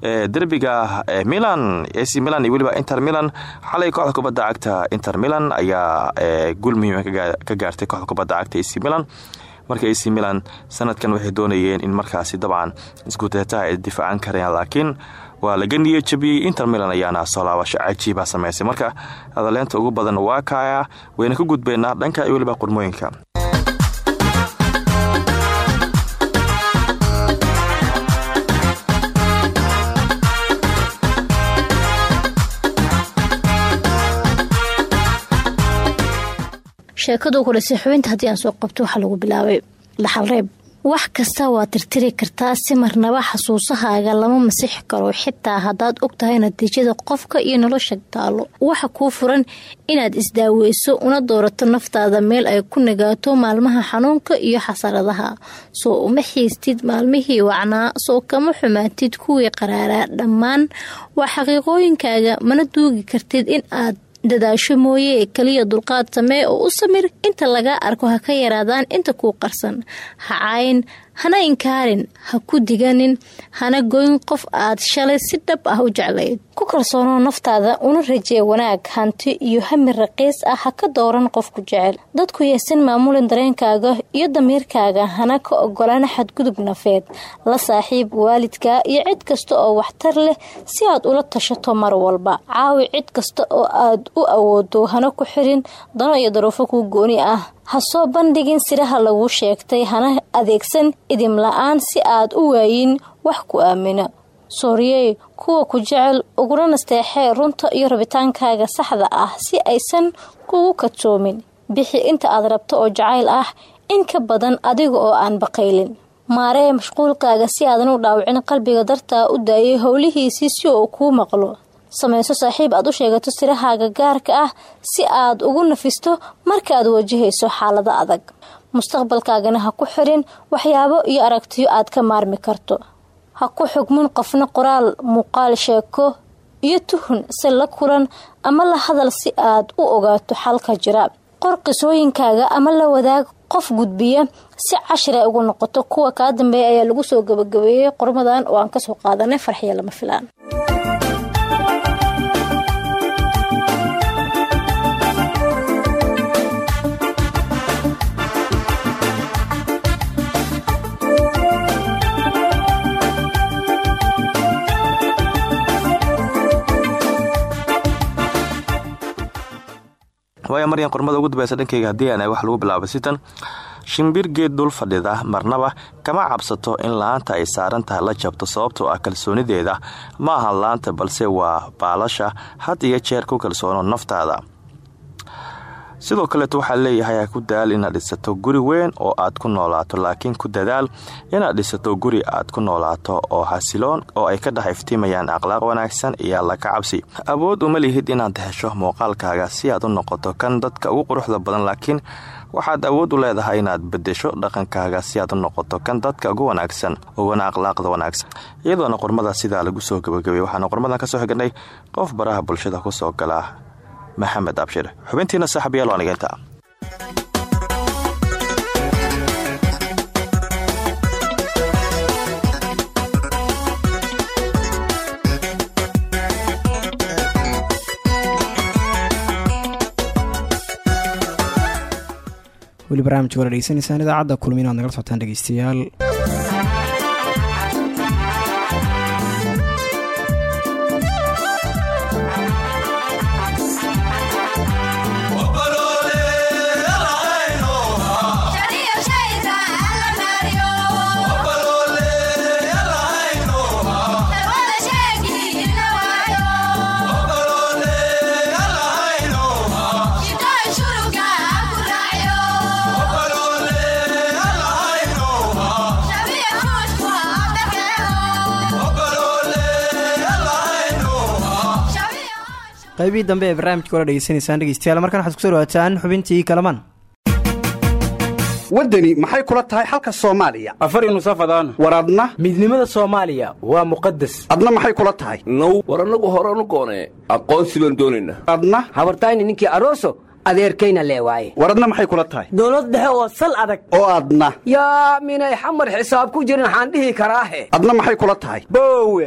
ee derbiga milan ac milan iyo weliba inter milan xalay kooxda kubadda cagta inter milan ayaa guul muhiima ka gaartay kooxda kubadda cagta ac milan. Marka ac milan sanadkan waxay doonayeen in markaasi dabcan iskuteetaha ay difaacan kareen laakiin waa laga niyo jabiyey inter milan ayaana soo laabasho cajiiba samaysay marka hadaleenta ugu badan waa kaaya. Wayna ka gudbaynaa dhanka iyo weliba qurmooyinka sheekadu ku dhisay xubinta haddii aan soo qabto waxaa lagu bilaabay dhaxalreeb wax kasta waa tirtiri kartaa si marnaba xasuusahaaga lama masixi karo. Xitaa haddaad og tahay natiijada qofka iyo nolosha taalo. Waxa kuu furan inaad isdaaweyso una doorato naftaada meel ay ku nagaato maalmaha xanuunka iyo xasaradaha. Soo uma xiistid maalmihii wacnaa soo kama xumaatid kuwii qaraaraa dhammaan waa xaqiiqooyinkaaga. Mana duugi kartid in aad dadaasho mooye keliya dulqaad samee oo u samir inta lagaa arko ha ka yaraadaan inta kuu qarsan. Ha cayn hana inkaarin ha ku diganin hana goyn qof aad shalay si dhab ah u jeclayd ku kalsoonoo naftaada una rajee wanaag hanti iyo hami raqiis ah ha ka dooran qofku jecel. Dadku yeesan maamulin dareenkaaga iyo damiirkaaga hana ka ogolaan xadgudub nafeed. La saaxiib waalidka iyo cid kasta oo waxtar leh si aad ula tashato mar walba. Caawi cid kasta oo aad u awoodo hana ku xirin dano iyo daruufo kuu gooni ah ha soo bandhigin siraha lagu sheegtay hana adeegsan idim la'aan si aad u waayin wax ku aamina sooriyey kuwa ku jecel uguna nasteexee runta iyo rabitaankaaga saxda ah si aysan kugu kadsoomin bixi inta aad rabto oo jacayl ah in ka badan adiga oo aan baqaylin. Maaree mashquulkaaga si aadan u dhaawicin qalbiga dartaa u daayay howlihiisii si uu kuu maqlo samayso saaxiib aad u sheegato sirahaaga gaarka ah si aad ugu nafisto marka aad wajahayso xaalado adag. Mustaqbalkaagana ha ku xirin waxyaabo iyo aragtiyo aad ka maarmi karto. Ha ku xugmin qofna qoraal muuqaal sheeko iyo tuhun si la kulan ama la hadal si aad u ogaato xalka jira. Qor qisooyinkaaga ama la wadaag qof gudbiya si cashira ugu noqoto. Kuwa kaa dambeeya ayaa lagu soo gabagabeeyey qormadan oo aan ka soo qaadanay farxiya lama filaan waaya maryan qormada ugu dambaysa dhankeyga haddii aan wax lagu bilaabo sitan shimbir geed dul fadhida marnaba kama cabsato in laanta ay saaran la jabto sababtoo ah kalsoonideeda. Ma aha laanta balse waa baalasha had iyo jeer ku kalsoono naftaada sidoo kaleeto waxaa leeyahay ha ku dadaal inaad dhisato guri weyn oo aad ku noolaato laakiin ku dadaal inaad dhisato guri aad ku noolaato oo xasiloon oo ay ka dhex iftiimayaan akhlaaq wanaagsan iyo alla ka cabsi. Awood uma lihid inaad hesho muuqaalkaaga si aad u noqoto kan dadka ugu quruxda badan laakiin waxaad awood u leedahay inaad bedesho dhaqankaaga si aad u noqoto kan dadka ugu wanaagsan ugana akhlaaqda wanaagsan. Iyadoona qormada sidaa lagu soo gabagabay waxaana qormadan ka soo xiganay qof baraha bulshada ku soo gala maxamed abshir. Xubintiina saaxiibayaal waa nigeynta weli barnaamijka wala dhegeysanaysaan idaacadda kulmi inaad nagala socotaan dhegeystayaal qaybihii dambe ee barnaamijka wala dhegeysanaysaan dhegeystayaal markan waxaad ku soo dhawaataan xubintii kalamaan. Waddani maxay kula tahay xalka soomaaliya? Afari nusafadaan war adna? Midnimada soomaaliya waa muqadas adna maxay kula tahay? Now war annagu horanu goonee. Aqoonsi baan doonaynaa adna? Habartayni ninkii aroso adeerkayna lee waaye. War adna maxay kula tahay? Dowlad dhexe oo sal adag. Oo adna. Yaa minay xamar xisaab ku jirin waxaan dhihi karaahe. Adna maxay kula tahay? Boowe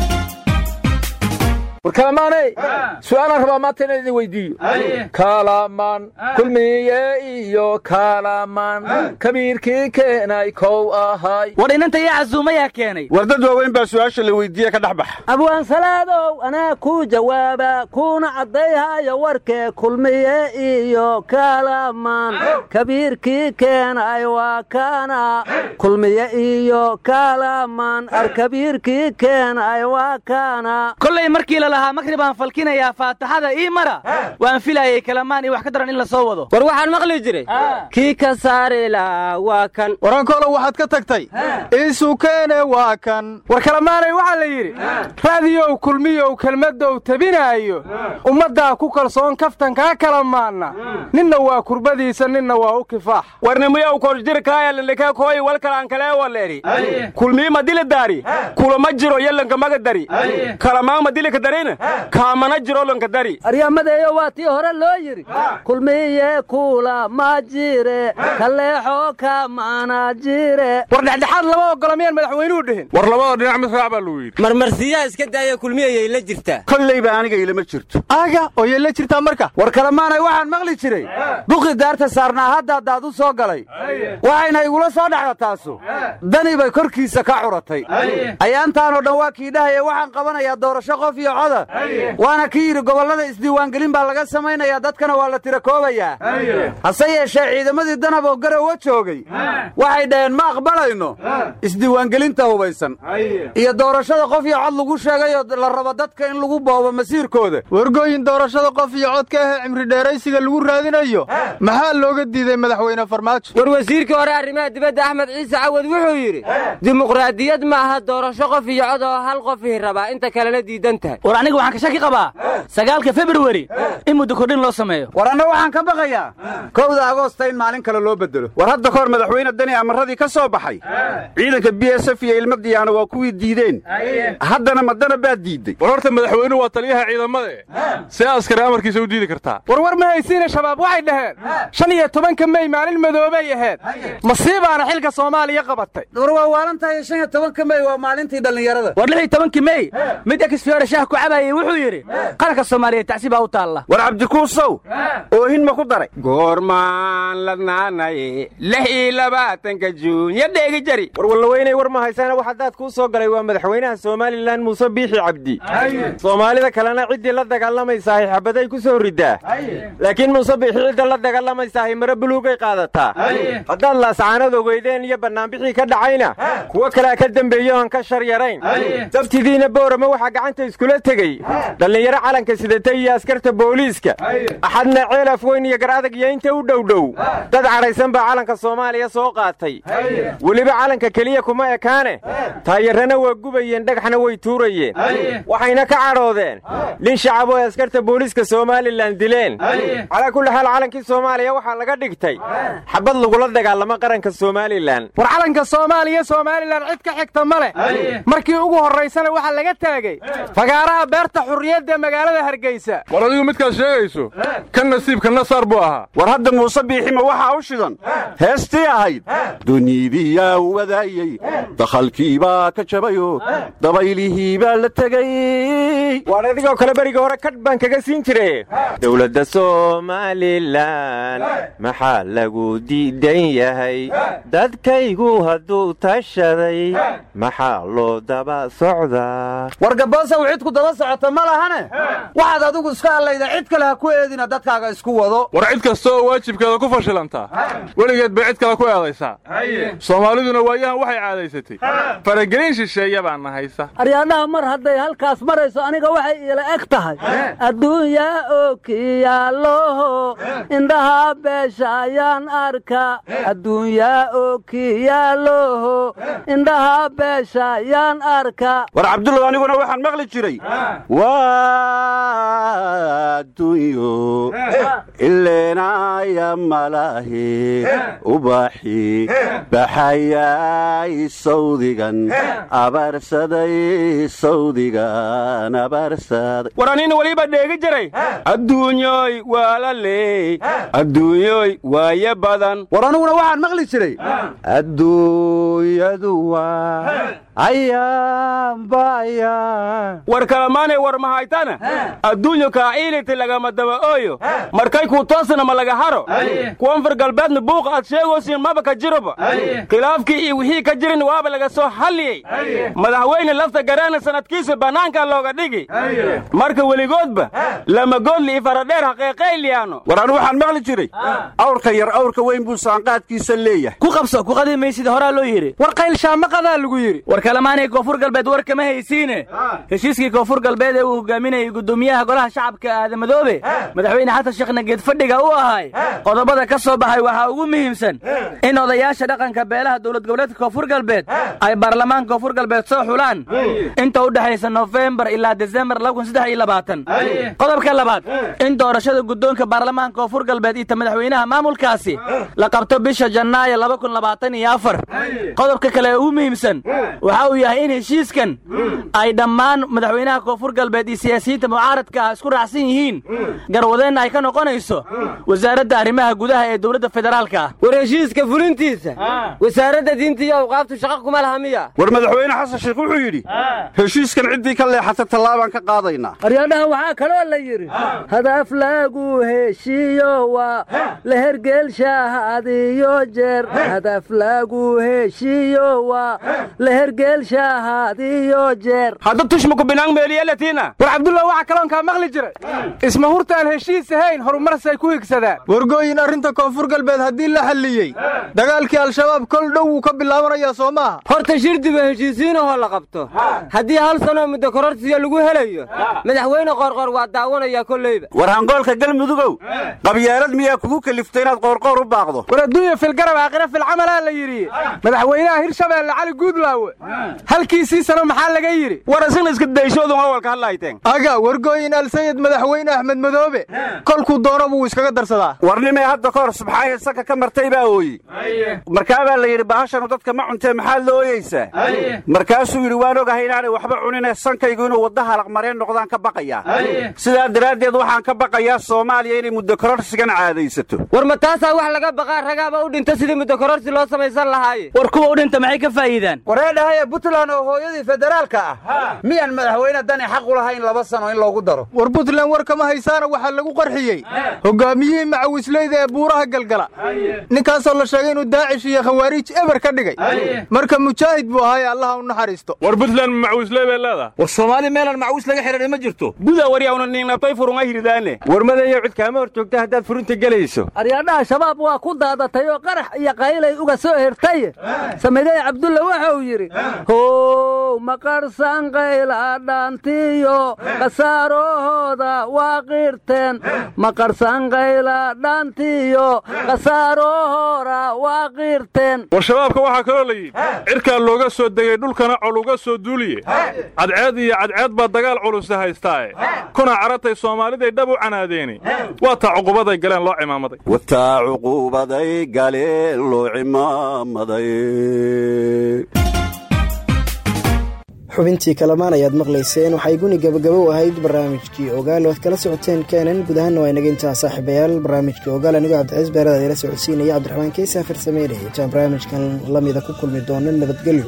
war kalamaaney su'aalaan rabaa maanta inaan idin weydiiyo kalamaan kulmiye iyo kalamaan kabiirkii keenay kow ahay. War inanta yaa casuumayaa keenay. War dad waaweyn baa su'aasha la weydiiye ka dhex baxa. Abwaan salaadow anaa kuu jawaaba kuuna caddayhayo warkee kulmiye iyo kalamaan kabiirkii keenay waa kana kulmiye iyo kalamaan arkabiirkii keenay waa kana kollay markii lalahaa makri baan falkinayaa faataxada ii mara. Waan filayay kalamaan iyo wax ka daran in la soo wado. War waxaan maqli jiray. Kii ka saari lahaa waa kan. Warankolo waxaad ka tagtay. Iisukeene waa kan. War kalamaanay waxaa la yidhi raadiyow kulmiyow kelmaddow tabinaayo. Ummaddaa ku kalsoon kaftankaa kalamaanna. Ninna waa kurbadiisa ninna waa u kifaax. Warnimiyow korjirkaayalilike kooyi walkalaan kalee waleeri kulmiima dili daari. Kulama jiro yelanka maga dari. Kalamaama dilika darina kaamana jiro lanka dari. Aryamadeeyo waa tii hore loo yidhi kulmiye kuula ma jire kaleexo kamana jire war dhexdhexaad lama ogola miyaan madaxweynuhu dhihin. War labada dhinac mid raac baa lagu yidhi. Marmarsiyaha iska daaya kulmiyayay la jirtaa kollayba aniga ilama jirto. Aga oo yay la jirtaa marka. War kalamaanay waxaan maqli jiray. Buqi daarta saarnaa hadda haddaad u soo galay. Waxayna igula soo dhexda taasu. Dani bay korkiisa ka curatay. Ayaantaanoo dhan waa kii dhahaya waxaan qabanayaa doorasho qof iyo coda waana kii yidhi gobollada isdiiwaangelin baa laga samaynayaa dadkana waa la tira koobayaa. Hase yeeshee ciidamadii danab oo garowa joogay waxay dhaheen ma aqbalayno? Isdiiwaangelinta hubaysan. Iyo doorashada qof iyo cod lagu sheegayoo la rabo dadka in lagu boobo masiirkooda. Wargooyin doorashada qof iyo codka ahee cimri dheeraysiga lagu raadinayo maxaa looga diiday madaxweyne farmaajo? War wasiirkii hore arrimaha dibadda axmed ciise cawad wuxuu yidhi dimuqraadiyad ma aha doorasho qof iyo cod oo hal qofii rabaa inta kalena diidan tahay aniga waxaan ka shaki qabaa. Sagaalka februari in muddo kordhin loo sameeyo. War anna waxaan ka baqayaa. Kowda agoosta in maalin kale loo bedelo. War hadda kahor madaxweyne dani amaradii ka soo baxay. Ciidanka b s f iyo ilma diyaana waa kuwii diideen. Haddana madana baad diidday war horta madaxweynuhu waa taliyaha ciidamada see askari amarkiisa u diidi kartaa. War war ma haysiina shabaab waxay dhaheen. Shan iyo tobanka mey maalin madoobay ahayd masiibaana xilka soomaaliya qabatay. War waa waalantahay shan iyo tobanka mey waa maalintii dhallinyarada. War lix iyo tobankii mey mid exfiore shaah ku cabayay wuxuu yidhi qaranka soomaaliyeed tacsi baa u taalla. War cabdikuusow oohin ma ku daray. Goormaan ladnaanaye lix iyo labaatanka juun yo dheegi jari. War wallaweynay war ma haysaana wax haddaad kuu soo galay waa madaxweynaha somalilan muuse biixi cabdi. Soomaalida kalena ciddii la dagaalamaysahay xabaday ku soo ridaa laakiin muuse biixi cidda la dagaalamaysahay mare buluugay qaadataa haddaad laascaanad ogeydeen iyo bannaanbixii ka dhacayna kuwo kalea ka dembeeyo aan ka shar yarayn sabtidiina boorama waxaa gacanta iskula tegey dhallinyaro calanka sidatay iyo askarta booliiska. Axadna ceel afweyn iyo garadag iyo inta u dhowdhow dad cadhaysan baa calanka soomaaliya soo qaatay. Weliba calanka keliya kuma ekaane. Taayarrana waa gubayeen dhagaxna way tuurayeen. Waxayna ka cadhoodeen. Lin shacab oo askarta booliiska somalilan dileen. Calaa kulli xaal calankii soomaaliya waxaa laga dhigtay. Xabad lagula dagaalamo qaranka somalilan war calanka soomaaliya somalilan cid ka xigta ma leh. Markii ugu horraysana waxaa laga taagay. Fagaaraha beerta xurriyadda magaalada hargeysa. War adigu midkaad sheegayso kan nasiibka nasaar buu ahaa. War hadda muuse biixima waxaa u shidan? Heestii ahayd? Duniidiyaa wadaayey dakhalkiibaa ka jabayo. Dabaylihii baa la tegey waan adigoo kale beriga hore kadh baan kaga siin jire dowladda somalilan maxaa lagu diidan yahay? Dadkaygu hadduu tashaday maxaa loo daba socdaa daba socota ma lahane? Waxaad adigu iska hadlayda cid kale ha ku eedina dadkaaga isku wado. War cid kasta oo waajibkeeda ku fashilantaa weligeed bay cid kale ku eedaysaa soomaaliduna waayahan waxay caadaysatay. Faragelin shisheeya baa nahaysa aryaadhaha mar hadday halkaas marayso aniga waxay iila eg tahay. Adduunyaa oo kiyaaloho indhaha beesha ayaan arka adduunyaa oo kiyaaloho indhaha beesha ayaan arka. War cabdullow aniguna waxaan maqli jiray waa adduunyo ileenaya malahi ubaxi baxayay sawdigan abaarsaday sawdigan abaarsaday war anina weliba dheegi jiray? Adduunyoy waa la leey. Adduunyoy waaye badan. War aniguna waxaan maqli jiray. Adduunyadu waa ayaanbayaan war kalamaanay war mahaytana adduunyo kaaciiliti lagama daba ooyo markay kuu toosana ma laga haro. Kuwanfar galbeedna buuqa aad sheegoosin maba ka jiroba. Khilaafkii iyo wixii ka jirin waaba laga soo halliyey madaxweyne lafta garaana sanadkiisa bannaanka looga dhigi. Marka weligoodba lamagoodli i faradheer haqeeqayliyaano war anu waxaan maqli jiray. Awrka yar awrka weyn buu saanqaadkiisa leeyahay. Ku qabso ku qadi maysida horaa loo yidhi war qaylshaamaqadaa lagu yidhi war kalamaanay koonfur galbeed war kama haysiine? Heshiiskii koonfur galbeed ee uu hogaaminayay guddoomiyaha golaha shacabka aadamadoobe madaxweyne xasan sheekh nageed fadhiga u ahay qodobada ka soo baxay waxaa ugu muhiimsan in odayaasha dhaqanka beelaha dowlad goboleedka koonfur galbeed ay baarlamaanka koonfur galbeed soo xulaan. Inta u dhexaysa nofembar ilaa desembar qodobka labaad in doorashada guddoonka baarlamaanka koonfur galbeed iyo madaxweynaha maamulkaasi la qabto bisha janaayo qodobka kale ee ugu muhiimsan waxa uu yahay in heshiiskan ay dhammaan madaxweynaha koonfur galbeed iyo siyaasiyiinta mucaaradka ah isku raacsan yihiin. Garwadeenna ay ka noqonayso wasaaradda arrimaha gudaha ee dowladda federaalka. Ah war heshiiska fulintiisa wasaaradda diinta iyo awqaaftu shaqa kuma laha miya. War madaxweyne xasan sheekh wuxuu yidhi heshiiskan ciddii ka leexata tallaabaan ka qaadaynaa aryadhaha waxaa kaloo la yidhi hadaf lagu heshiiyo waa la hergeelshaah adiyo jeer. Hadaf lagu heshiiyo waa la hergeelshaah adiyo jeer. Hadda tushmaku binaan meeliyalatina war cabdullah waxaa kaloonkaa maqli jiray. Isma hurtaan heshiis ahayn horumarsay ku higsadaan. Wargooyin arrinta koonfur galbeed haddii la xalliyey. Dagaalkii al-shabaab kol dhow wuu ka bilaabanayaa soo maaha horta shirdiba heshiisiinahoo la qabto. Haddii hal sanoo muddo kororsiya lagu helayo madaxweyne qoorqoor waa daawanayaa kolleyba. War hangoolka galmudugow qabyaalad miyaa kugu keliftay inaad qoorqoor u baaqdo? War adduunya filgarab aakhira filcamalaa la yidhi. Madaxweynaha hirshabeelle cali guudlaawe. Halkiisii sano maxaa laga yidhi? War isina iska dayshoodun aga wargooyin alsayid madaxweyne axmed madoobe. Kolkuu doono buu iskaga darsadaa. Warnimay hadda ka hor subxaahi saka ka martay baa ooyi markaabaa la yidhi bahashanu dadka ma cuntee maxaad la ooyeysaa markaasuu yidhi waan ogahay inaanay waxba cunine sankaygu inuu wadda halaqmareen noqdaan ka baqayaa sidaa daraaddeed waxaan ka baqayaa soomaaliya inay muddo kororsigan caadaysato. War ma taasaa wax laga baqaa ragaaba u dhinta sidii muddo kororsi loo samaysan lahaaye? War kuwa u dhinta maxay ka faa'iidaan? Wareedhahaye puntland oo hooyadii federaalka ah. Miyaan madaxweyne dani xaq u lahayn laba sano in loogu daro. War puntland war kama haysaana waxaa lagu qarxiyey. Hogaamiyihii macawisleyda ee buuraha galgala. Ninkaasoo la sheegay inuu daacish iyo khawaariij eber ka dhigay. Marka mujaahid buu ahaye allaha u naxariisto. War puntland macawisley bay leedahay. War soomaali meelaan macawis laga xidhan ma jirto. Buda waryaawna ningnabtay furunga hirdaane warmadayo cid kaama hor joogta haddaad furinta gelayso. Aryadhaha shabaab waa ku daadatay oo qarax iyo qaylay uga soo hertay samigay cabdulla waxa uu yidhi how maqarhsan qayla dhaantiyo khasaarahooda waa qirteen. Maqarhsan qayla dhaantiyo khasaarahooda waa qirteen. War shabaabka waxaa kaloo la yidhi cirkaa looga soo degay dhulkana col uga soo duuliye. Cadceed iyo cadceed baa dagaal culusa haystaae kuna caratay soomaaliday dhab u canaadeeni waa taa cuqubaday galeen loo cimaamaday. Wataa cuquubaday galeen loo cimaamaday xubintii kalamaan ayaad maqlayseen. Waxay guni gabagabo u ahayd barnaamijkii ogaal. Oad kala socoteen keenan guud ahaanna waa inaga intaa saaxiibayaal. Barnaamijkii ogaal anigoo cabdiciis beerada ila socodsiinaya cabdiraxmaan keysaafir sameynaya intaan barnaamijkan lamida ku kulmi doono nabadgelyo